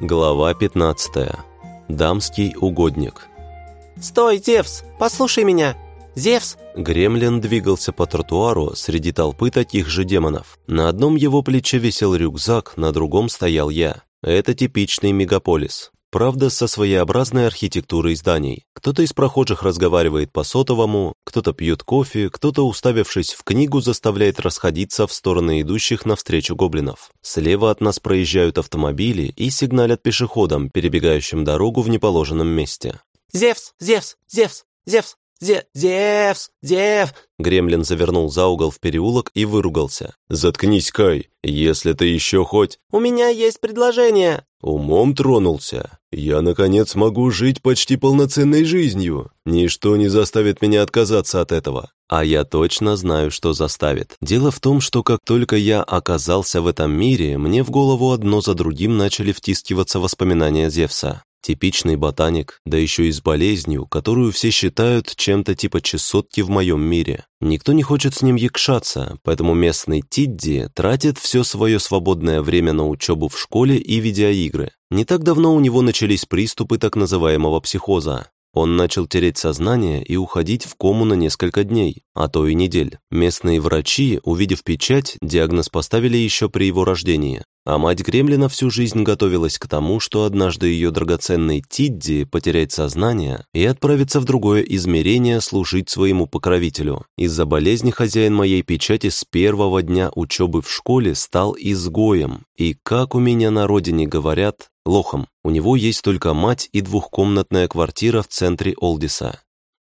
Глава 15. Дамский угодник. «Стой, Зевс! Послушай меня! Зевс!» Гремлин двигался по тротуару среди толпы таких же демонов. На одном его плече висел рюкзак, на другом стоял я. Это типичный мегаполис. Правда, со своеобразной архитектурой зданий. Кто-то из прохожих разговаривает по сотовому, кто-то пьет кофе, кто-то, уставившись в книгу, заставляет расходиться в стороны идущих навстречу гоблинов. Слева от нас проезжают автомобили и сигналят пешеходам, перебегающим дорогу в неположенном месте. «Зевс! Зевс! Зевс! Зевс! Зе Зевс! Зев!» Гремлин завернул за угол в переулок и выругался. «Заткнись, Кай, если ты еще хоть...» «У меня есть предложение!» Умом тронулся. Я, наконец, могу жить почти полноценной жизнью. Ничто не заставит меня отказаться от этого. А я точно знаю, что заставит. Дело в том, что как только я оказался в этом мире, мне в голову одно за другим начали втискиваться воспоминания Зевса. Типичный ботаник, да еще и с болезнью, которую все считают чем-то типа чесотки в моем мире. Никто не хочет с ним якшаться, поэтому местный Тидди тратит все свое свободное время на учебу в школе и видеоигры. Не так давно у него начались приступы так называемого психоза. Он начал терять сознание и уходить в кому на несколько дней, а то и недель. Местные врачи, увидев печать, диагноз поставили еще при его рождении. А мать Гремлина всю жизнь готовилась к тому, что однажды ее драгоценный Тидди потеряет сознание и отправится в другое измерение служить своему покровителю. Из-за болезни хозяин моей печати с первого дня учебы в школе стал изгоем, и, как у меня на родине говорят, лохом. У него есть только мать и двухкомнатная квартира в центре Олдиса.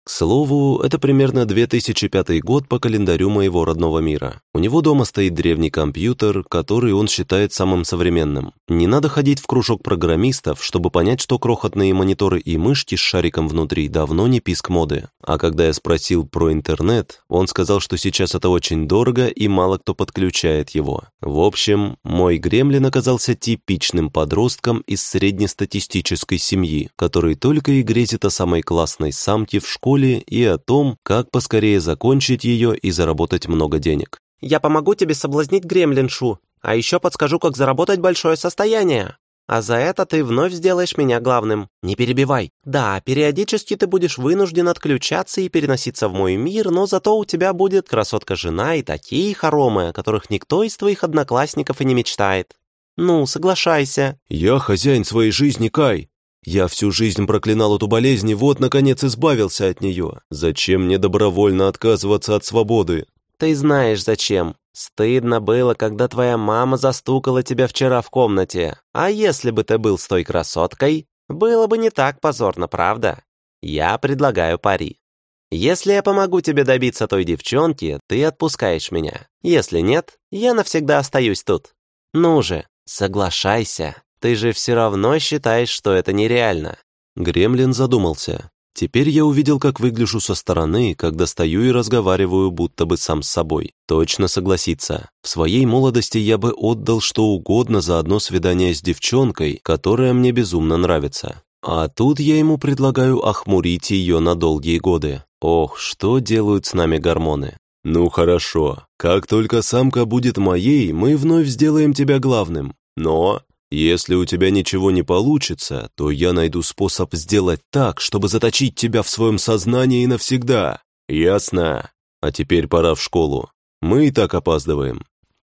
К слову, это примерно 2005 год по календарю моего родного мира. У него дома стоит древний компьютер, который он считает самым современным. Не надо ходить в кружок программистов, чтобы понять, что крохотные мониторы и мышки с шариком внутри давно не писк моды. А когда я спросил про интернет, он сказал, что сейчас это очень дорого и мало кто подключает его. В общем, мой гремлин оказался типичным подростком из среднестатистической семьи, который только и грезит о самой классной самке в школе, школе и о том, как поскорее закончить ее и заработать много денег. «Я помогу тебе соблазнить гремлиншу, а еще подскажу, как заработать большое состояние. А за это ты вновь сделаешь меня главным. Не перебивай. Да, периодически ты будешь вынужден отключаться и переноситься в мой мир, но зато у тебя будет красотка-жена и такие хоромы, о которых никто из твоих одноклассников и не мечтает. Ну, соглашайся». «Я хозяин своей жизни, Кай. Я всю жизнь проклинал эту болезнь и вот, наконец, избавился от нее. Зачем мне добровольно отказываться от свободы? Ты знаешь, зачем. Стыдно было, когда твоя мама застукала тебя вчера в комнате. А если бы ты был с той красоткой, было бы не так позорно, правда? Я предлагаю пари. Если я помогу тебе добиться той девчонки, ты отпускаешь меня. Если нет, я навсегда остаюсь тут. Ну же, соглашайся. Ты же все равно считаешь, что это нереально». Гремлин задумался. Теперь я увидел, как выгляжу со стороны, когда стою и разговариваю будто бы сам с собой. Точно согласиться. В своей молодости я бы отдал что угодно за одно свидание с девчонкой, которая мне безумно нравится. А тут я ему предлагаю охмурить ее на долгие годы. Ох, что делают с нами гормоны. Ну хорошо, как только самка будет моей, мы вновь сделаем тебя главным. Но если у тебя ничего не получится, то я найду способ сделать так, чтобы заточить тебя в своем сознании навсегда. Ясно? А теперь пора в школу. Мы и так опаздываем.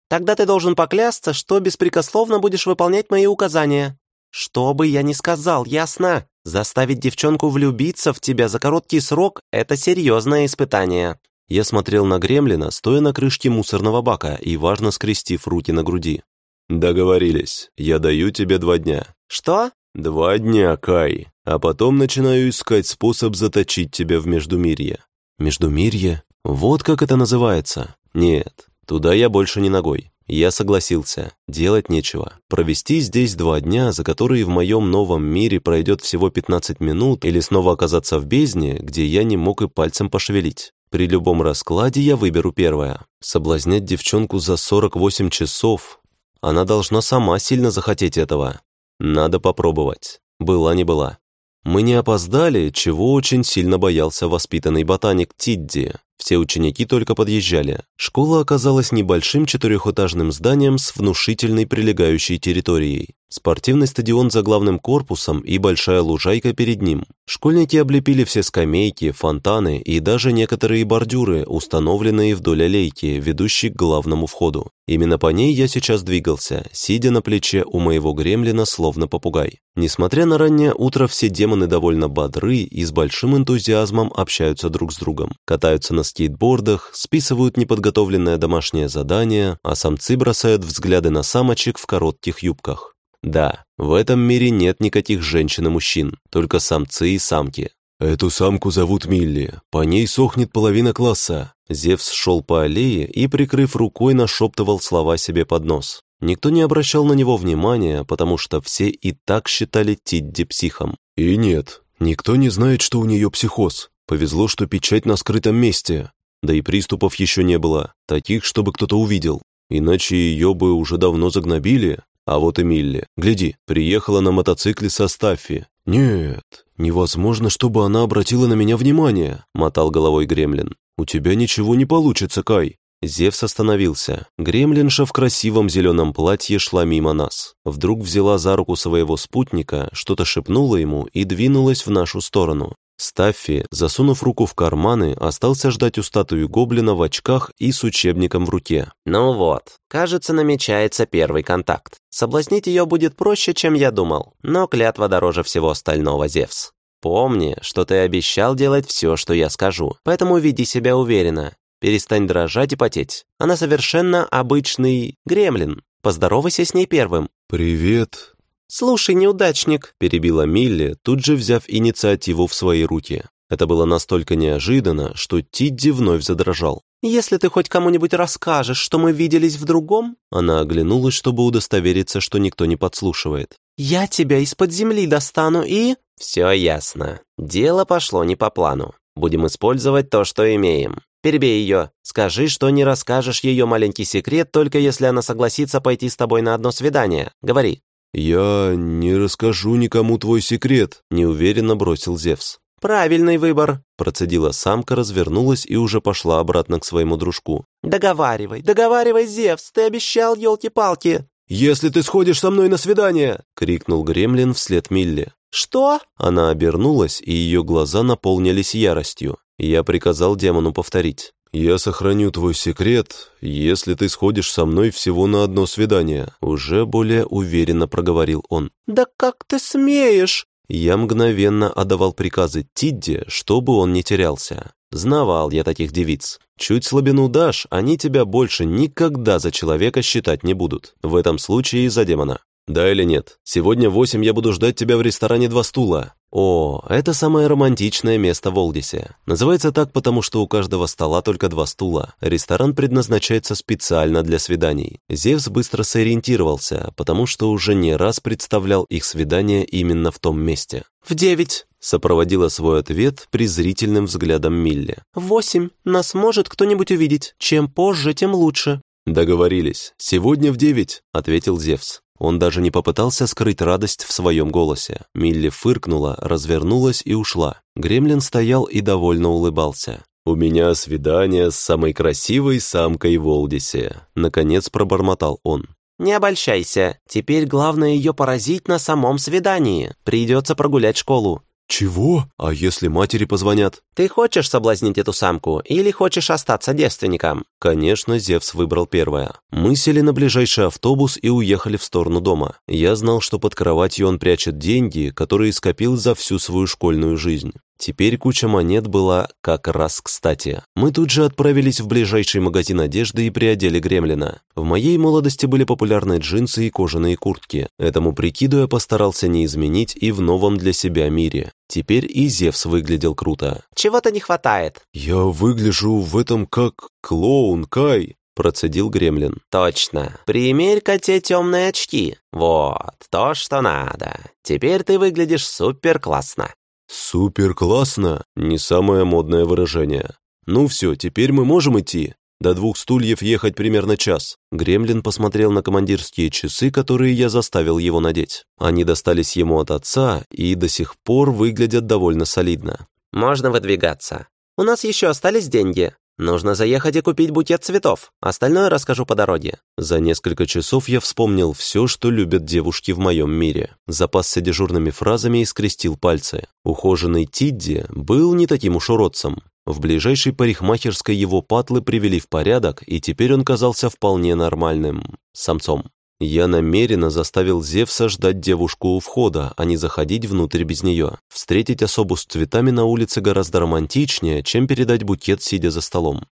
Тогда ты должен поклясться, что беспрекословно будешь выполнять мои указания. Что бы я ни сказал, ясно? Заставить девчонку влюбиться в тебя за короткий срок – это серьезное испытание. Я смотрел на Гремлина, стоя на крышке мусорного бака и важно скрестив руки на груди. «Договорились. Я даю тебе два дня». «Что?» «Два дня, Кай. А потом начинаю искать способ заточить тебя в Междумирье». «Междумирье? Вот как это называется?» «Нет, туда я больше не ногой. Я согласился. Делать нечего. Провести здесь два дня, за которые в моем новом мире пройдет всего 15 минут, или снова оказаться в бездне, где я не мог и пальцем пошевелить. При любом раскладе я выберу первое. Соблазнять девчонку за 48 часов она должна сама сильно захотеть этого. Надо попробовать. Была не была. Мы не опоздали, чего очень сильно боялся воспитанный ботаник Тидди. Все ученики только подъезжали. Школа оказалась небольшим четырехэтажным зданием с внушительной прилегающей территорией. Спортивный стадион за главным корпусом и большая лужайка перед ним. Школьники облепили все скамейки, фонтаны и даже некоторые бордюры, установленные вдоль аллейки, ведущей к главному входу. Именно по ней я сейчас двигался, сидя на плече у моего гремлина, словно попугай. Несмотря на раннее утро, все демоны довольно бодры и с большим энтузиазмом общаются друг с другом. Катаются на скейтбордах, списывают неподготовленное домашнее задание, а самцы бросают взгляды на самочек в коротких юбках. Да, в этом мире нет никаких женщин и мужчин, только самцы и самки. Эту самку зовут Милли, по ней сохнет половина класса. Зевс шел по аллее и, прикрыв рукой, нашептывал слова себе под нос. Никто не обращал на него внимания, потому что все и так считали Тидди психом. И нет, никто не знает, что у нее психоз. Повезло, что печать на скрытом месте. Да и приступов еще не было, таких, чтобы кто-то увидел. Иначе ее бы уже давно загнобили, а вот и Милли. Гляди, приехала на мотоцикле со Стаффи. Нет, невозможно, чтобы она обратила на меня внимание, мотал головой Гремлин. У тебя ничего не получится, Кай. Зевс остановился. Гремлинша в красивом зеленом платье шла мимо нас. Вдруг взяла за руку своего спутника, что-то шепнула ему и двинулась в нашу сторону. Стаффи, засунув руку в карманы, остался ждать у статуи гоблина в очках и с учебником в руке. «Ну вот, кажется, намечается первый контакт. Соблазнить ее будет проще, чем я думал, но клятва дороже всего остального, Зевс. Помни, что ты обещал делать все, что я скажу, поэтому веди себя уверенно. Перестань дрожать и потеть. Она совершенно обычный гремлин. Поздоровайся с ней первым». «Привет, «Слушай, неудачник», — перебила Милли, тут же взяв инициативу в свои руки. Это было настолько неожиданно, что Тидди вновь задрожал. «Если ты хоть кому-нибудь расскажешь, что мы виделись в другом...» Она оглянулась, чтобы удостовериться, что никто не подслушивает. «Я тебя из-под земли достану и...» «Все ясно. Дело пошло не по плану. Будем использовать то, что имеем. Перебей ее. Скажи, что не расскажешь ее маленький секрет, только если она согласится пойти с тобой на одно свидание. Говори». «Я не расскажу никому твой секрет», — неуверенно бросил Зевс. «Правильный выбор», — процедила самка, развернулась и уже пошла обратно к своему дружку. «Договаривай, договаривай, Зевс, ты обещал, елки-палки». «Если ты сходишь со мной на свидание!» — крикнул Гремлин вслед Милле. «Что?» Она обернулась, и ее глаза наполнились яростью. Я приказал демону повторить. «Я сохраню твой секрет, если ты сходишь со мной всего на одно свидание», уже более уверенно проговорил он. «Да как ты смеешь?» Я мгновенно отдавал приказы Тидде, чтобы он не терялся. Знавал я таких девиц. Чуть слабину дашь, они тебя больше никогда за человека считать не будут. В этом случае за демона. Да или нет? Сегодня в восемь я буду ждать тебя в ресторане «Два стула». О, это самое романтичное место в Олдисе. Называется так, потому что у каждого стола только два стула. Ресторан предназначается специально для свиданий. Зевс быстро сориентировался, потому что уже не раз представлял их свидание именно в том месте. «В девять», — сопроводила свой ответ презрительным взглядом Милли. «В восемь. Нас может кто-нибудь увидеть. Чем позже, тем лучше». «Договорились. Сегодня в девять», — ответил Зевс. Он даже не попытался скрыть радость в своем голосе. Милли фыркнула, развернулась и ушла. Гремлин стоял и довольно улыбался. «У меня свидание с самой красивой самкой в Олдисе», — наконец пробормотал он. «Не обольщайся. Теперь главное ее поразить на самом свидании. Придется прогулять школу. «Чего? А если матери позвонят?» «Ты хочешь соблазнить эту самку или хочешь остаться девственником?» Конечно, Зевс выбрал первое. Мы сели на ближайший автобус и уехали в сторону дома. Я знал, что под кроватью он прячет деньги, которые скопил за всю свою школьную жизнь. Теперь куча монет была как раз кстати. Мы тут же отправились в ближайший магазин одежды и приодели гремлина. В моей молодости были популярны джинсы и кожаные куртки. Этому прикиду я постарался не изменить и в новом для себя мире. Теперь и Зевс выглядел круто. «Чего-то не хватает». «Я выгляжу в этом как клоун, Кай», процедил Гремлин. «Точно. Примерь-ка те темные очки. Вот, то, что надо. Теперь ты выглядишь супер классно». «Супер классно!» — не самое модное выражение. «Ну все, теперь мы можем идти?» До двух стульев ехать примерно час. Гремлин посмотрел на командирские часы, которые я заставил его надеть. Они достались ему от отца и до сих пор выглядят довольно солидно. «Можно выдвигаться. У нас еще остались деньги. Нужно заехать и купить букет цветов. Остальное расскажу по дороге». За несколько часов я вспомнил все, что любят девушки в моем мире. Запасся дежурными фразами и скрестил пальцы. Ухоженный Тидди был не таким уж уродцем. В ближайшей парикмахерской его патлы привели в порядок, и теперь он казался вполне нормальным самцом. Я намеренно заставил Зевса ждать девушку у входа, а не заходить внутрь без нее. Встретить особу с цветами на улице гораздо романтичнее, чем передать букет, сидя за столом.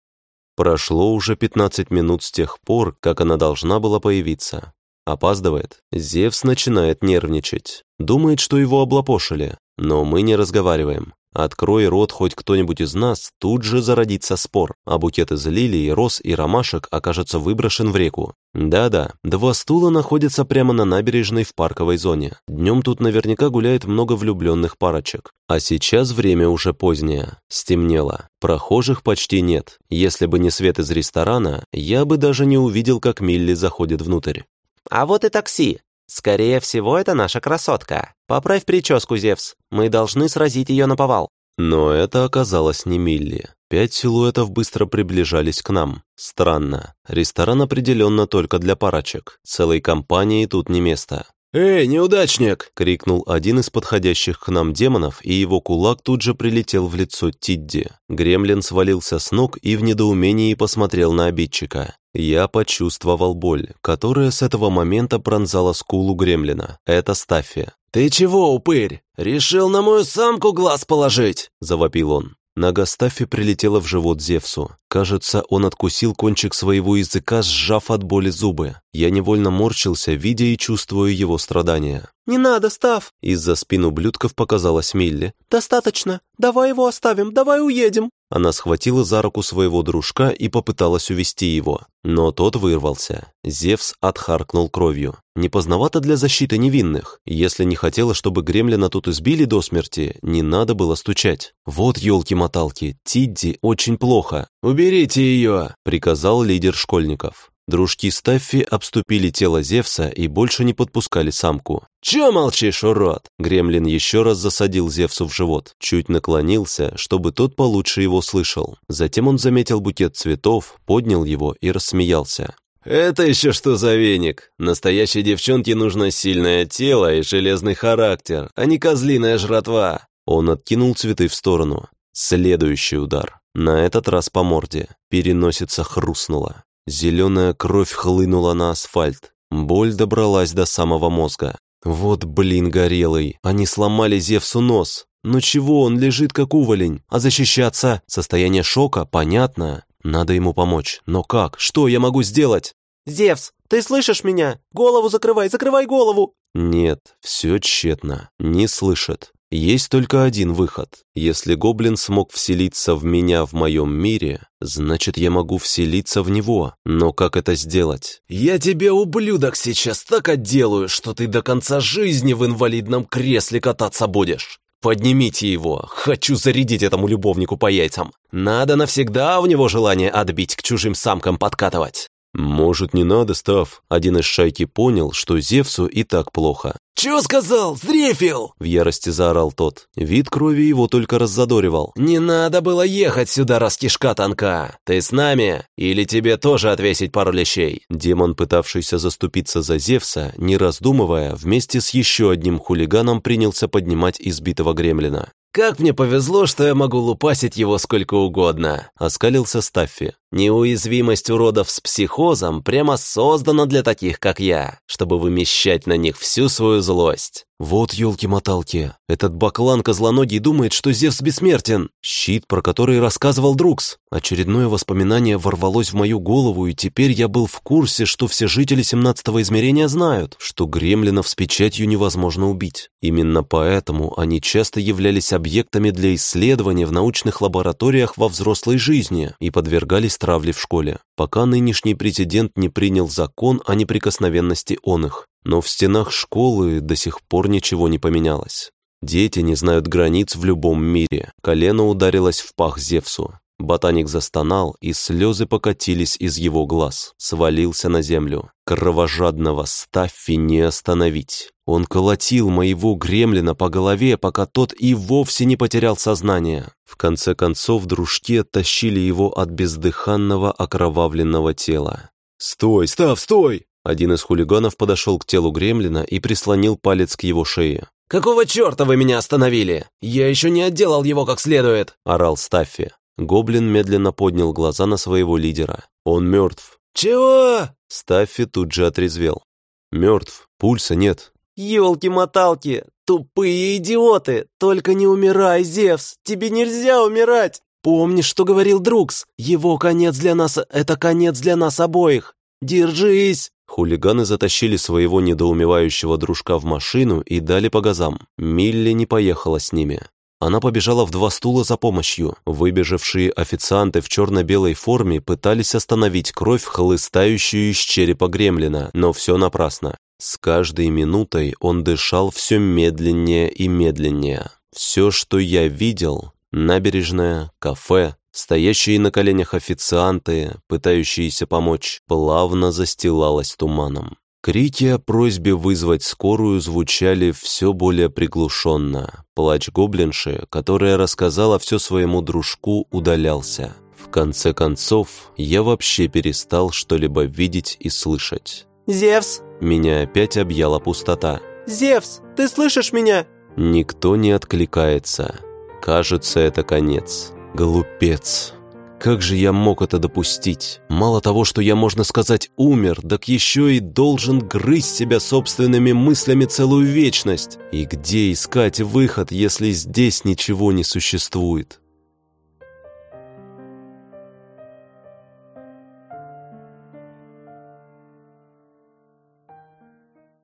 Прошло уже 15 минут с тех пор, как она должна была появиться. Опаздывает. Зевс начинает нервничать. Думает, что его облапошили. Но мы не разговариваем. Открой рот хоть кто-нибудь из нас, тут же зародится спор, а букет из лилий, роз и ромашек окажется выброшен в реку. Да-да, два стула находятся прямо на набережной в парковой зоне. Днем тут наверняка гуляет много влюбленных парочек. А сейчас время уже позднее. Стемнело. Прохожих почти нет. Если бы не свет из ресторана, я бы даже не увидел, как Милли заходит внутрь. «А вот и такси», «Скорее всего, это наша красотка. Поправь прическу, Зевс. Мы должны сразить ее на повал». Но это оказалось не Милли. Пять силуэтов быстро приближались к нам. Странно. Ресторан определенно только для парочек. Целой компании тут не место. «Эй, неудачник!» — крикнул один из подходящих к нам демонов, и его кулак тут же прилетел в лицо Тидди. Гремлин свалился с ног и в недоумении посмотрел на обидчика. Я почувствовал боль, которая с этого момента пронзала скулу Гремлина. Это Стаффи. «Ты чего, упырь? Решил на мою самку глаз положить?» – завопил он. Нога Стаффи прилетела в живот Зевсу. Кажется, он откусил кончик своего языка, сжав от боли зубы. Я невольно морщился, видя и чувствуя его страдания. «Не надо, Став!» Из-за спин ублюдков показалась Милли. «Достаточно. Давай его оставим, давай уедем!» Она схватила за руку своего дружка и попыталась увести его. Но тот вырвался. Зевс отхаркнул кровью. Не поздновато для защиты невинных. Если не хотела, чтобы гремлина тут избили до смерти, не надо было стучать. Вот елки-моталки, Тидди очень плохо. «Уберите ее!» — приказал лидер школьников. Дружки Стаффи обступили тело Зевса и больше не подпускали самку. «Чё молчишь, урод?» Гремлин еще раз засадил Зевсу в живот, чуть наклонился, чтобы тот получше его слышал. Затем он заметил букет цветов, поднял его и рассмеялся. «Это еще что за веник? Настоящей девчонке нужно сильное тело и железный характер, а не козлиная жратва!» Он откинул цветы в сторону. Следующий удар. На этот раз по морде. Переносица хрустнула. Зеленая кровь хлынула на асфальт. Боль добралась до самого мозга. Вот блин горелый, они сломали Зевсу нос. Ну чего, он лежит как уволень, а защищаться? Состояние шока, понятно. Надо ему помочь. Но как? Что я могу сделать? «Зевс, ты слышишь меня? Голову закрывай, закрывай голову!» Нет, все тщетно. Не слышит. Есть только один выход. Если гоблин смог вселиться в меня в моем мире, значит, я могу вселиться в него. Но как это сделать? «Я тебе, ублюдок, сейчас так отделаю, что ты до конца жизни в инвалидном кресле кататься будешь!» Поднимите его, хочу зарядить этому любовнику по яйцам. Надо навсегда в него желание отбить, к чужим самкам подкатывать. «Может, не надо, Став?» Один из шайки понял, что Зевсу и так плохо. «Чего сказал? Сдрефил!» В ярости заорал тот. Вид крови его только раззадоривал. «Не надо было ехать сюда, раз кишка тонка! Ты с нами? Или тебе тоже отвесить пару лещей?» Демон, пытавшийся заступиться за Зевса, не раздумывая, вместе с еще одним хулиганом принялся поднимать избитого гремлина. «Как мне повезло, что я могу лупасить его сколько угодно!» — оскалился Стаффи. Неуязвимость уродов с психозом прямо создана для таких, как я, чтобы вымещать на них всю свою злость. Вот елки-моталки, этот баклан козлоногий думает, что Зевс бессмертен. Щит, про который рассказывал Друкс. Очередное воспоминание ворвалось в мою голову, и теперь я был в курсе, что все жители 17-го измерения знают, что гремлинов с печатью невозможно убить. Именно поэтому они часто являлись объектами для исследования в научных лабораториях во взрослой жизни и подвергались травли в школе, пока нынешний президент не принял закон о неприкосновенности он их. Но в стенах школы до сих пор ничего не поменялось. Дети не знают границ в любом мире. Колено ударилось в пах Зевсу. Ботаник застонал, и слезы покатились из его глаз. Свалился на землю. Кровожадного Стаффи не остановить. Он колотил моего гремлина по голове, пока тот и вовсе не потерял сознание. В конце концов, дружки оттащили его от бездыханного окровавленного тела. «Стой, Став, стой!» Один из хулиганов подошел к телу гремлина и прислонил палец к его шее. «Какого черта вы меня остановили? Я еще не отделал его как следует!» – орал Стаффи. Гоблин медленно поднял глаза на своего лидера. «Он мертв». «Чего?» Стаффи тут же отрезвел. «Мертв. Пульса нет». «Елки-моталки! Тупые идиоты! Только не умирай, Зевс! Тебе нельзя умирать! Помнишь, что говорил Друкс? Его конец для нас — это конец для нас обоих! Держись!» Хулиганы затащили своего недоумевающего дружка в машину и дали по газам. Милли не поехала с ними. Она побежала в два стула за помощью. Выбежавшие официанты в черно-белой форме пытались остановить кровь, хлыстающую из черепа гремлина, но все напрасно. С каждой минутой он дышал все медленнее и медленнее. Все, что я видел – набережная, кафе, стоящие на коленях официанты, пытающиеся помочь, плавно застилалось туманом. Крики о просьбе вызвать скорую звучали все более приглушенно. Плач гоблинши, которая рассказала все своему дружку, удалялся. В конце концов, я вообще перестал что-либо видеть и слышать. «Зевс!» Меня опять объяла пустота. «Зевс, ты слышишь меня?» Никто не откликается. Кажется, это конец. Глупец. Как же я мог это допустить? Мало того, что я, можно сказать, умер, так еще и должен грызть себя собственными мыслями целую вечность. И где искать выход, если здесь ничего не существует?